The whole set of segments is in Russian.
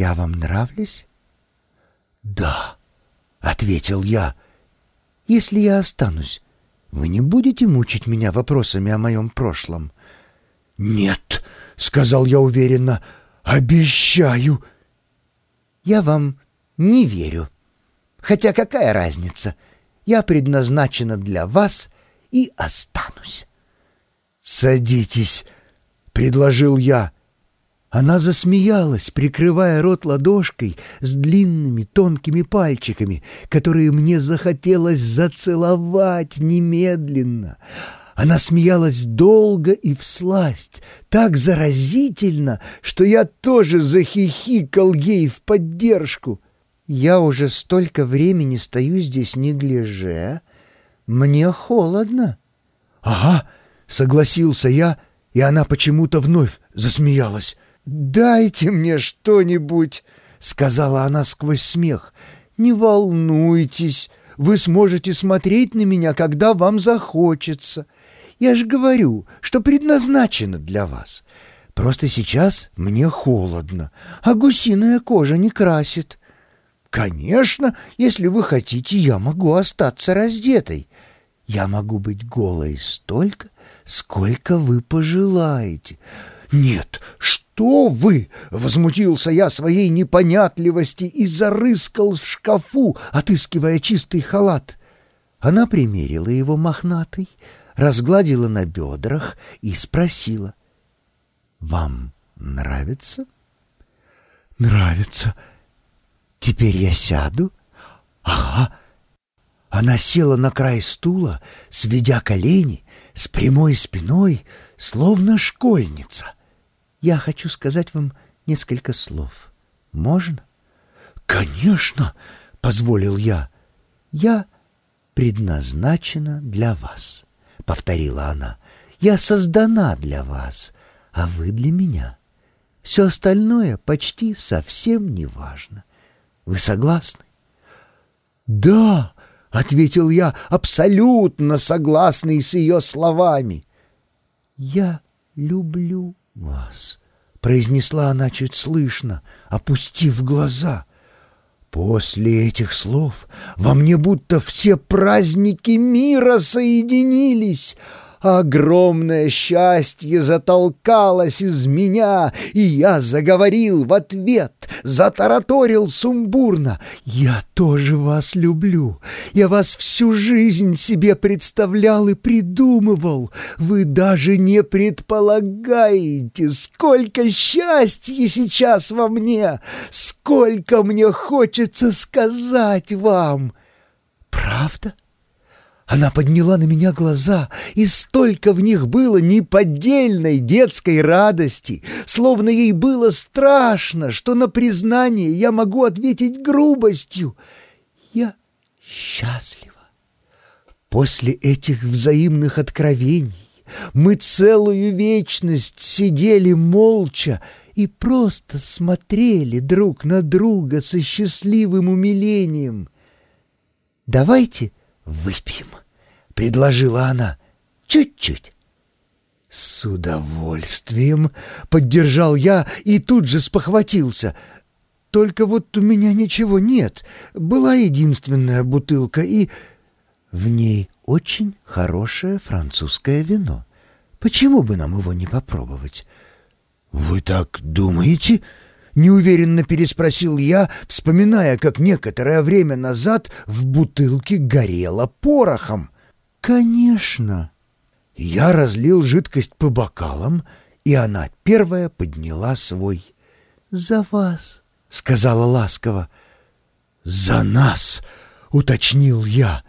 Я вам нравлюсь? «Да», — ответил я. «Если я останусь, вы не будете мучить меня вопросами о моем прошлом?» «Нет», — сказал я уверенно, — «обещаю». «Я вам не верю. Хотя какая разница? Я предназначена для вас и останусь». «Садитесь», — предложил я. Она засмеялась, прикрывая рот ладошкой с длинными тонкими пальчиками, которые мне захотелось зацеловать немедленно. Она смеялась долго и всласть, так заразительно, что я тоже захихикал ей в поддержку. «Я уже столько времени стою здесь не гляже. Мне холодно». «Ага», — согласился я, и она почему-то вновь засмеялась. «Дайте мне что-нибудь», — сказала она сквозь смех. «Не волнуйтесь, вы сможете смотреть на меня, когда вам захочется. Я же говорю, что предназначено для вас. Просто сейчас мне холодно, а гусиная кожа не красит. Конечно, если вы хотите, я могу остаться раздетой. Я могу быть голой столько, сколько вы пожелаете». «Нет, что вы!» — возмутился я своей непонятливости и зарыскал в шкафу, отыскивая чистый халат. Она примерила его мохнатый, разгладила на бедрах и спросила. «Вам нравится?» «Нравится. Теперь я сяду?» «Ага». Она села на край стула, сведя колени, с прямой спиной, словно школьница — я хочу сказать вам несколько слов. Можно? Конечно, позволил я. Я предназначена для вас, повторила она. Я создана для вас, а вы для меня. Все остальное почти совсем не важно. Вы согласны? Да, ответил я, абсолютно согласный с ее словами. Я люблю вас», — произнесла она чуть слышно, опустив глаза. После этих слов во мне будто все праздники мира соединились — Огромное счастье затолкалось из меня, и я заговорил в ответ, затараторил сумбурно. «Я тоже вас люблю. Я вас всю жизнь себе представлял и придумывал. Вы даже не предполагаете, сколько счастья сейчас во мне, сколько мне хочется сказать вам». «Правда?» Она подняла на меня глаза, и столько в них было неподдельной детской радости, словно ей было страшно, что на признание я могу ответить грубостью. Я счастлива. После этих взаимных откровений мы целую вечность сидели молча и просто смотрели друг на друга со счастливым умилением. «Давайте выпьем», — предложила она. «Чуть-чуть». «С удовольствием!» — поддержал я и тут же спохватился. «Только вот у меня ничего нет. Была единственная бутылка, и в ней очень хорошее французское вино. Почему бы нам его не попробовать?» «Вы так думаете?» Неуверенно переспросил я, вспоминая, как некоторое время назад в бутылке горело порохом. «Конечно!» Я разлил жидкость по бокалам, и она первая подняла свой. «За вас!» — сказала ласково. «За нас!» — уточнил я.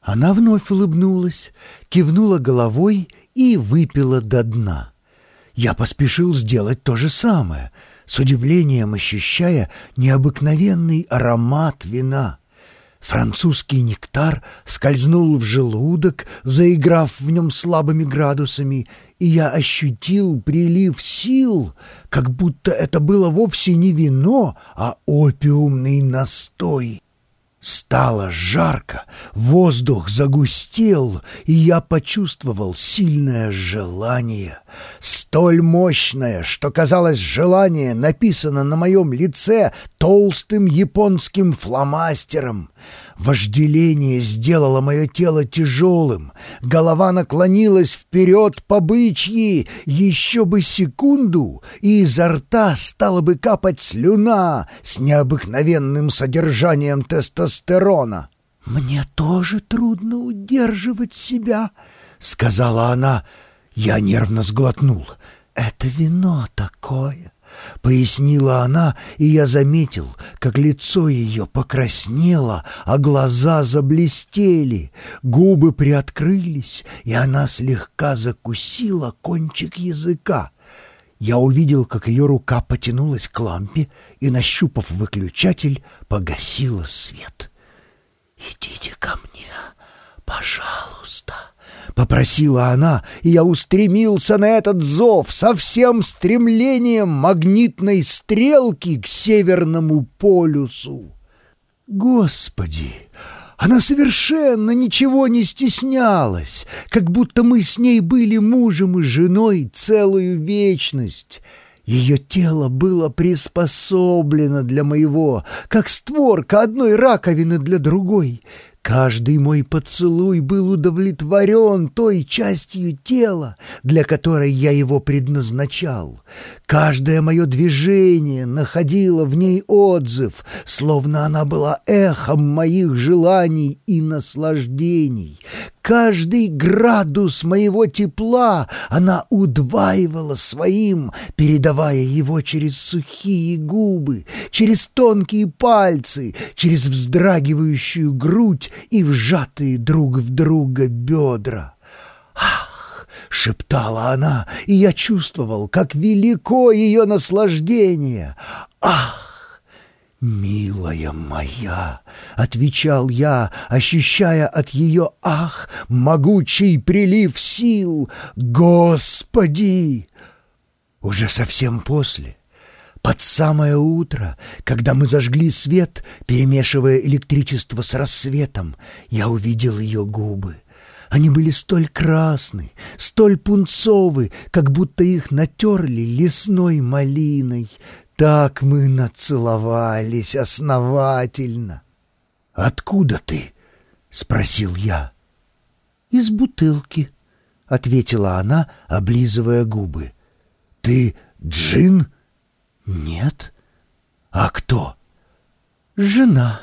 Она вновь улыбнулась, кивнула головой и выпила до дна. Я поспешил сделать то же самое — с удивлением ощущая необыкновенный аромат вина. Французский нектар скользнул в желудок, заиграв в нем слабыми градусами, и я ощутил прилив сил, как будто это было вовсе не вино, а опиумный настой. Стало жарко, воздух загустел, и я почувствовал сильное желание. Столь мощное, что, казалось, желание написано на моем лице толстым японским фломастером. Вожделение сделало мое тело тяжелым, голова наклонилась вперед по бычьи, еще бы секунду, и изо рта стала бы капать слюна с необыкновенным содержанием тестостерона. «Мне тоже трудно удерживать себя», — сказала она. Я нервно сглотнул. «Это вино такое». — пояснила она, и я заметил, как лицо ее покраснело, а глаза заблестели, губы приоткрылись, и она слегка закусила кончик языка. Я увидел, как ее рука потянулась к лампе и, нащупав выключатель, погасила свет. «Идите ко мне, пожалуйста», Попросила она, и я устремился на этот зов со всем стремлением магнитной стрелки к Северному полюсу. Господи! Она совершенно ничего не стеснялась, как будто мы с ней были мужем и женой целую вечность. Ее тело было приспособлено для моего, как створка одной раковины для другой. Каждый мой поцелуй был удовлетворен той частью тела, для которой я его предназначал. Каждое мое движение находило в ней отзыв, словно она была эхом моих желаний и наслаждений. Каждый градус моего тепла она удваивала своим, передавая его через сухие губы, через тонкие пальцы, через вздрагивающую грудь и вжатые друг в друга бедра. «Ах!» — шептала она, и я чувствовал, как велико ее наслаждение. «Ах!» «Милая моя!» — отвечал я, ощущая от ее «ах» могучий прилив сил. «Господи!» Уже совсем после, под самое утро, когда мы зажгли свет, перемешивая электричество с рассветом, я увидел ее губы. Они были столь красны, столь пунцовы, как будто их натерли лесной малиной. Так мы нацеловались основательно. «Откуда ты?» — спросил я. «Из бутылки», — ответила она, облизывая губы. «Ты джин?» «Нет». «А кто?» «Жена».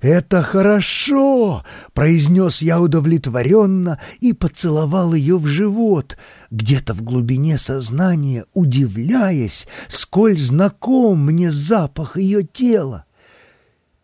«Это хорошо!» — произнес я удовлетворенно и поцеловал ее в живот, где-то в глубине сознания, удивляясь, сколь знаком мне запах ее тела.